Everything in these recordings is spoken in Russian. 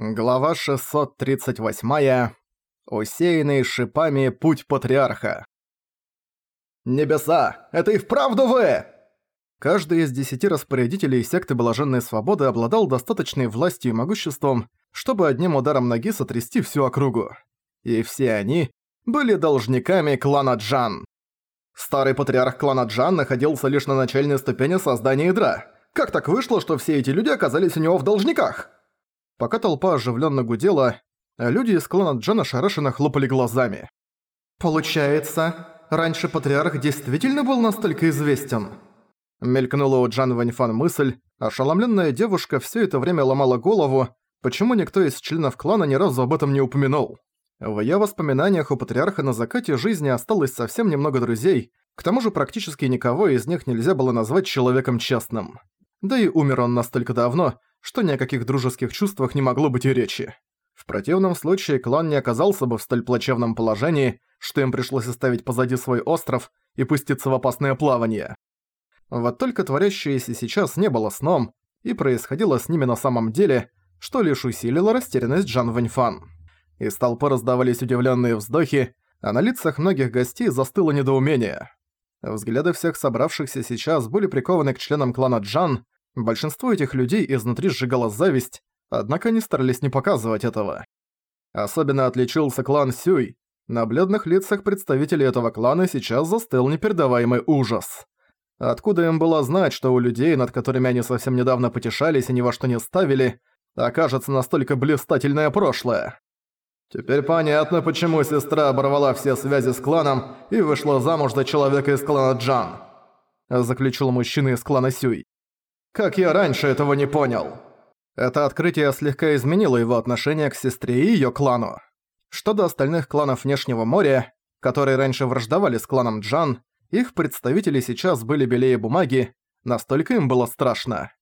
Глава 638. Усеянный шипами путь патриарха. «Небеса! Это и вправду вы!» Каждый из десяти распорядителей секты Блаженной Свободы обладал достаточной властью и могуществом, чтобы одним ударом ноги сотрясти всю округу. И все они были должниками клана Джан. Старый патриарх клана Джан находился лишь на начальной ступени создания ядра. Как так вышло, что все эти люди оказались у него в должниках? Пока толпа оживленно гудела, люди из клана Джана шарашенно хлопали глазами. «Получается, раньше патриарх действительно был настолько известен?» Мелькнула у Джан Ваньфан мысль, ошеломленная девушка все это время ломала голову, почему никто из членов клана ни разу об этом не упомянул. В её воспоминаниях у патриарха на закате жизни осталось совсем немного друзей, к тому же практически никого из них нельзя было назвать человеком честным. Да и умер он настолько давно, что ни о каких дружеских чувствах не могло быть и речи. В противном случае клан не оказался бы в столь плачевном положении, что им пришлось оставить позади свой остров и пуститься в опасное плавание. Вот только творящееся сейчас не было сном, и происходило с ними на самом деле, что лишь усилило растерянность Джан Вэньфан. Из толпы раздавались удивленные вздохи, а на лицах многих гостей застыло недоумение. Взгляды всех собравшихся сейчас были прикованы к членам клана Джан, Большинство этих людей изнутри сжигала зависть, однако они старались не показывать этого. Особенно отличился клан Сюй. На бледных лицах представителей этого клана сейчас застыл непередаваемый ужас. Откуда им было знать, что у людей, над которыми они совсем недавно потешались и ни во что не ставили, окажется настолько блистательное прошлое? Теперь понятно, почему сестра оборвала все связи с кланом и вышла замуж за человека из клана Джан. Заключил мужчина из клана Сюй. Как я раньше этого не понял? Это открытие слегка изменило его отношение к сестре и её клану. Что до остальных кланов Внешнего моря, которые раньше враждовали с кланом Джан, их представители сейчас были белее бумаги, настолько им было страшно.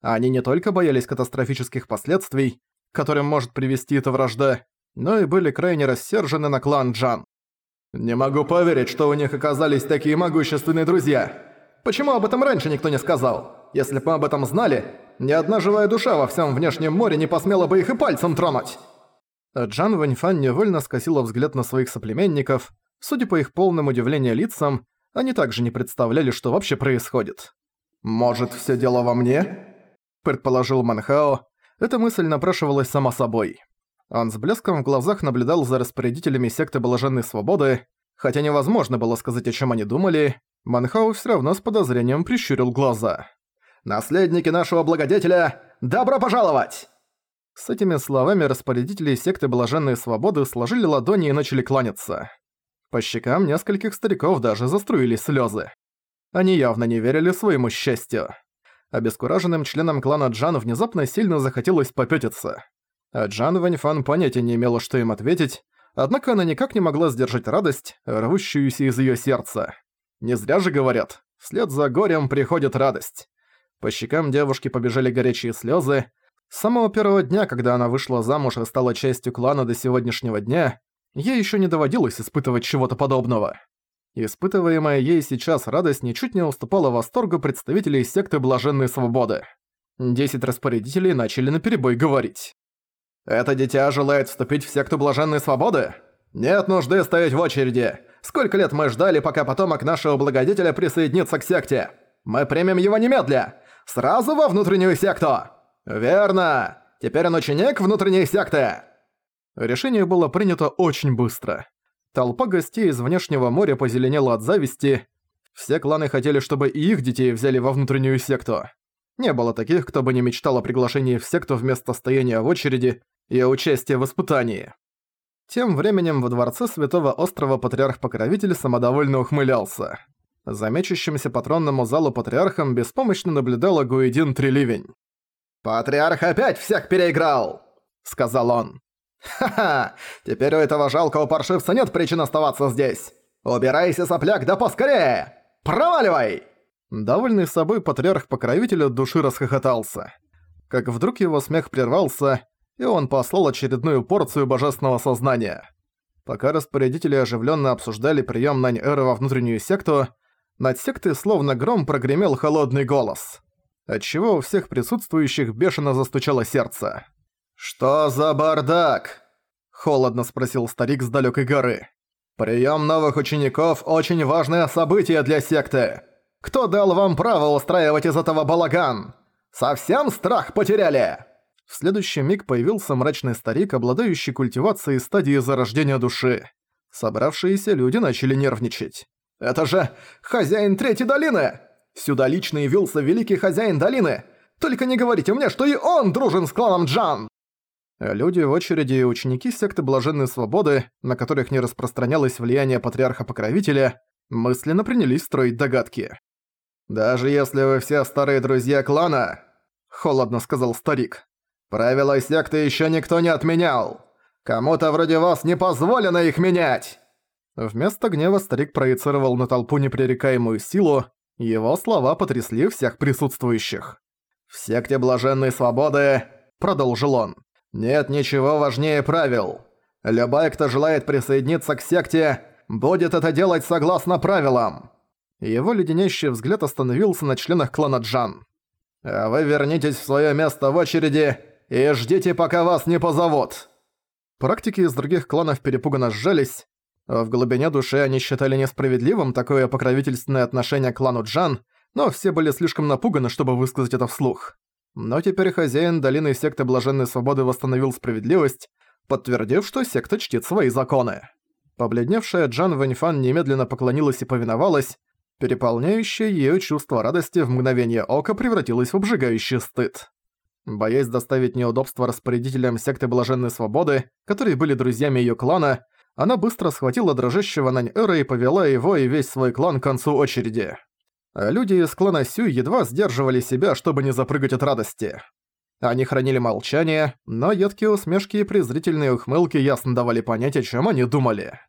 Они не только боялись катастрофических последствий, к которым может привести эта вражда, но и были крайне рассержены на клан Джан. «Не могу поверить, что у них оказались такие могущественные друзья. Почему об этом раньше никто не сказал? Если бы мы об этом знали, ни одна живая душа во всем внешнем море не посмела бы их и пальцем тронуть!» Джан Вэньфан невольно скосила взгляд на своих соплеменников. Судя по их полным удивлению лицам, они также не представляли, что вообще происходит. «Может, все дело во мне?» – предположил Манхао. Эта мысль напрашивалась сама собой. Он с блеском в глазах наблюдал за распорядителями секты Блаженной Свободы, хотя невозможно было сказать, о чем они думали, Манхау все равно с подозрением прищурил глаза. Наследники нашего благодетеля, добро пожаловать!» С этими словами распорядители секты Блаженной Свободы сложили ладони и начали кланяться. По щекам нескольких стариков даже заструились слезы. Они явно не верили своему счастью. Обескураженным членам клана Джан внезапно сильно захотелось попётиться. А Джан Ваньфан понятия не имела, что им ответить, однако она никак не могла сдержать радость, рвущуюся из её сердца. Не зря же говорят, вслед за горем приходит радость. По щекам девушки побежали горячие слезы. С самого первого дня, когда она вышла замуж и стала частью клана до сегодняшнего дня, ей еще не доводилось испытывать чего-то подобного. Испытываемая ей сейчас радость ничуть не уступала восторгу представителей секты Блаженной Свободы. Десять распорядителей начали наперебой говорить. «Это дитя желает вступить в секту Блаженной Свободы? Нет нужды стоять в очереди. Сколько лет мы ждали, пока потомок нашего благодетеля присоединится к секте? Мы примем его немедля. Сразу во внутреннюю секту! Верно! Теперь он ученик внутренней секты!» Решение было принято очень быстро. Толпа гостей из внешнего моря позеленела от зависти. Все кланы хотели, чтобы и их детей взяли во внутреннюю секту. Не было таких, кто бы не мечтал о приглашении в секту вместо стояния в очереди и участия в испытании. Тем временем во дворце Святого Острова Патриарх-Покровитель самодовольно ухмылялся. За мечущимся патронному залу патриархом беспомощно наблюдала Гуэдин Треливень. «Патриарх опять всех переиграл!» — сказал он. «Ха-ха! Теперь у этого жалкого паршивца нет причин оставаться здесь! Убирайся, сопляк, да поскорее! Проваливай!» Довольный собой патриарх-покровитель от души расхохотался. Как вдруг его смех прервался, и он послал очередную порцию божественного сознания. Пока распорядители оживленно обсуждали прием Нань-Эры во внутреннюю секту, над сектой словно гром прогремел холодный голос, отчего у всех присутствующих бешено застучало сердце. «Что за бардак?» – холодно спросил старик с далекой горы. «Прием новых учеников – очень важное событие для секты. Кто дал вам право устраивать из этого балаган? Совсем страх потеряли?» В следующий миг появился мрачный старик, обладающий культивацией стадии зарождения души. Собравшиеся люди начали нервничать. «Это же хозяин Третьей долины! Сюда лично явился великий хозяин долины! Только не говорите мне, что и он дружен с кланом Джан!» Люди в очереди и ученики секты Блаженной Свободы, на которых не распространялось влияние патриарха-покровителя, мысленно принялись строить догадки. «Даже если вы все старые друзья клана», — холодно сказал старик, «правила секты еще никто не отменял. Кому-то вроде вас не позволено их менять!» Вместо гнева старик проецировал на толпу непререкаемую силу, его слова потрясли всех присутствующих. «В секте Блаженной Свободы», — продолжил он, — «нет ничего важнее правил. Любой, кто желает присоединиться к секте, будет это делать согласно правилам. Его леденящий взгляд остановился на членах клана Джан. «А вы вернитесь в своё место в очереди и ждите, пока вас не позовут!» Практики из других кланов перепуганно сжались. В глубине души они считали несправедливым такое покровительственное отношение к клану Джан, но все были слишком напуганы, чтобы высказать это вслух. Но теперь хозяин долины секты Блаженной Свободы восстановил справедливость, подтвердив, что секта чтит свои законы. Побледневшая Джан Вэньфан немедленно поклонилась и повиновалась, Переполняющее её чувство радости в мгновение ока превратилось в обжигающий стыд. Боясь доставить неудобства распорядителям секты Блаженной Свободы, которые были друзьями её клана, она быстро схватила дрожащего Нань-Эра и повела его и весь свой клан к концу очереди. А люди из клана Сюй едва сдерживали себя, чтобы не запрыгать от радости. Они хранили молчание, но едкие усмешки и презрительные ухмылки ясно давали понять, о чём они думали.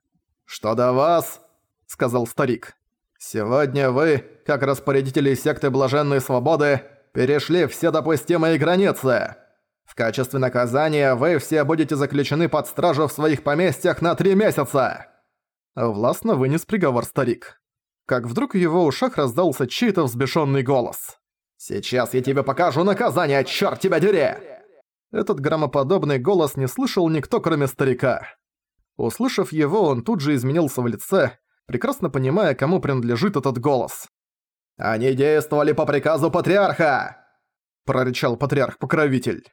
«Что до вас?» — сказал старик. Сегодня вы, как распорядители секты Блаженной Свободы, перешли все допустимые границы. В качестве наказания вы все будете заключены под стражу в своих поместьях на три месяца!» Властно вынес приговор старик. Как вдруг в его ушах раздался чей-то взбешенный голос. «Сейчас я тебе покажу наказание, черт тебя дери!» Этот громоподобный голос не слышал никто, кроме старика. Услышав его, он тут же изменился в лице, прекрасно понимая, кому принадлежит этот голос. «Они действовали по приказу патриарха!» – прорычал патриарх-покровитель.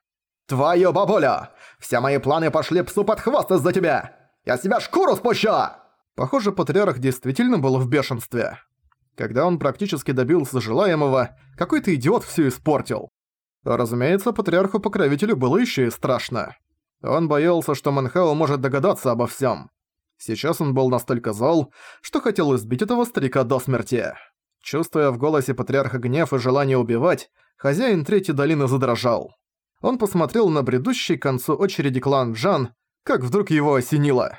«Твою бабуля! Все мои планы пошли псу под хвост из-за тебя! Я себя шкуру спущу!» Похоже, патриарх действительно был в бешенстве. Когда он практически добился желаемого, какой-то идиот все испортил. Разумеется, патриарху-покровителю было еще и страшно. Он боялся, что Манхао может догадаться обо всем. Сейчас он был настолько зол, что хотел избить этого старика до смерти. Чувствуя в голосе патриарха гнев и желание убивать, хозяин Третьей долины задрожал. Он посмотрел на бредущий к концу очереди клан Джан, как вдруг его осенило.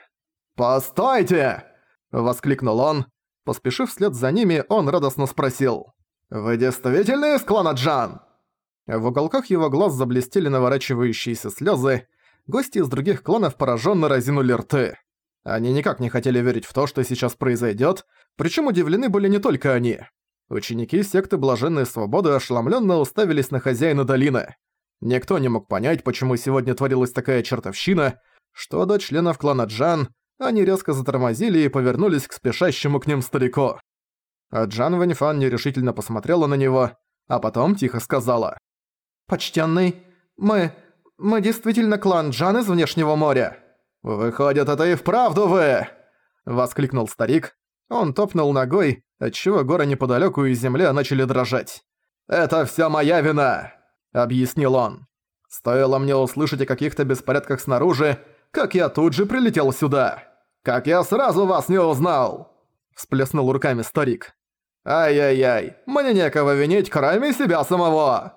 «Постойте!» – воскликнул он. Поспешив вслед за ними, он радостно спросил. «Вы действительно из клана Джан?» В уголках его глаз заблестели наворачивающиеся слезы. Гости из других кланов пораженно разинули рты. Они никак не хотели верить в то, что сейчас произойдет, причем удивлены были не только они. Ученики секты Блаженной Свободы ошеломленно уставились на хозяина долины. Никто не мог понять, почему сегодня творилась такая чертовщина, что до членов клана Джан они резко затормозили и повернулись к спешащему к ним старику. А Джан Вэньфан нерешительно посмотрела на него, а потом тихо сказала. «Почтенный, мы... мы действительно клан Джан из Внешнего моря?» «Выходит, это и вправду вы!» — воскликнул старик. Он топнул ногой, отчего горы неподалёку и земля начали дрожать. «Это всё моя вина!» — объяснил он. «Стоило мне услышать о каких-то беспорядках снаружи, как я тут же прилетел сюда! Как я сразу вас не узнал!» Всплеснул руками старик. «Ай-яй-яй, мне некого винить, кроме себя самого!»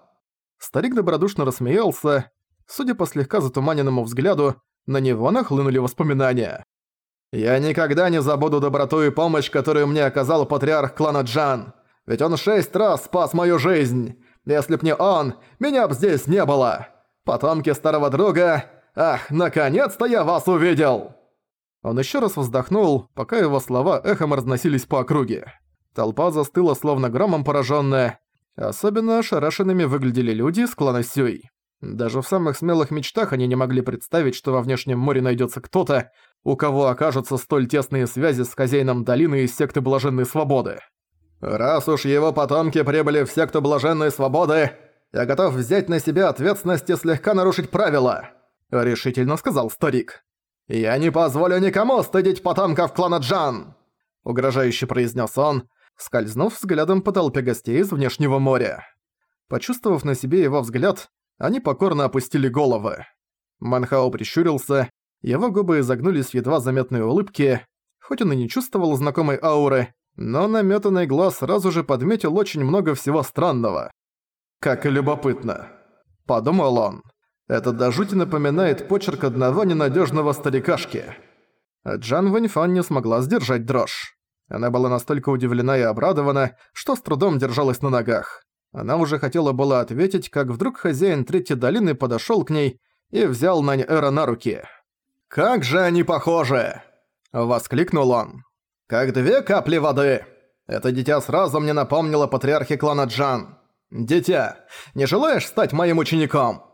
Старик добродушно рассмеялся. Судя по слегка затуманенному взгляду, на него нахлынули воспоминания. «Я никогда не забуду доброту и помощь, которую мне оказал патриарх клана Джан. Ведь он шесть раз спас мою жизнь. Если б не он, меня б здесь не было. Потомки старого друга... Ах, наконец-то я вас увидел!» Он еще раз вздохнул, пока его слова эхом разносились по округе. Толпа застыла, словно громом пораженная. Особенно ошарашенными выглядели люди из клана Сюй. Даже в самых смелых мечтах они не могли представить, что во внешнем море найдется кто-то, у кого окажутся столь тесные связи с хозяином долины из секты Блаженной Свободы. «Раз уж его потомки прибыли в секту Блаженной Свободы, я готов взять на себя ответственность и слегка нарушить правила», — решительно сказал старик. «Я не позволю никому стыдить потомков клана Джан!» — угрожающе произнес он, скользнув взглядом по толпе гостей из внешнего моря. Почувствовав на себе его взгляд, они покорно опустили головы. Манхао прищурился, его губы изогнулись в едва заметной улыбке, хоть он и не чувствовал знакомой ауры, но намётанный глаз сразу же подметил очень много всего странного. «Как и любопытно», — подумал он. «Это до жути напоминает почерк одного ненадёжного старикашки». Джан Вэньфан не смогла сдержать дрожь. Она была настолько удивлена и обрадована, что с трудом держалась на ногах. Она уже хотела было ответить, как вдруг хозяин Третьей долины подошёл к ней и взял Нань Эра на руки. «Как же они похожи!» — воскликнул он. «Как две капли воды! Это дитя сразу мне напомнило патриархи клана Джан. Дитя, не желаешь стать моим учеником?»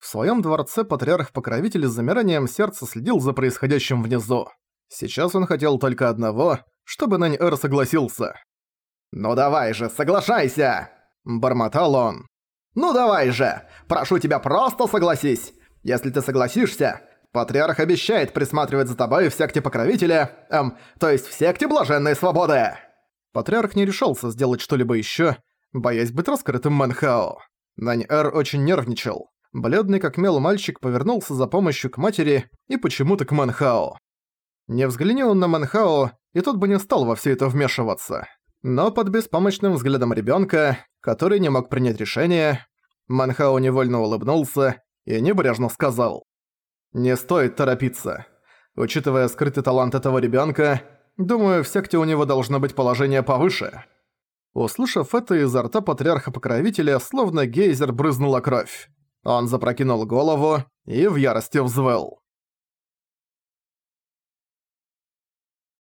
В своем дворце патриарх-покровитель с замиранием сердца следил за происходящим внизу. Сейчас он хотел только одного, чтобы Нань-Эр согласился. «Ну давай же, соглашайся!» – бормотал он. «Ну давай же! Прошу тебя, просто согласись! Если ты согласишься, Патриарх обещает присматривать за тобой в секте покровителя, эм, то есть в секте блаженной свободы!» Патриарх не решался сделать что-либо ещё, боясь быть раскрытым Манхао. Нань-Эр очень нервничал. Бледный как мел мальчик повернулся за помощью к матери и почему-то к Манхао. Не взглянул он на Манхао, и тот бы не стал во всё это вмешиваться. Но под беспомощным взглядом ребёнка, который не мог принять решение, Манхао невольно улыбнулся и небрежно сказал. Не стоит торопиться. Учитывая скрытый талант этого ребёнка, думаю, в секте у него должно быть положение повыше». Услышав это, изо рта патриарха-покровителя словно гейзер брызнула кровь. Он запрокинул голову и в ярости взвыл.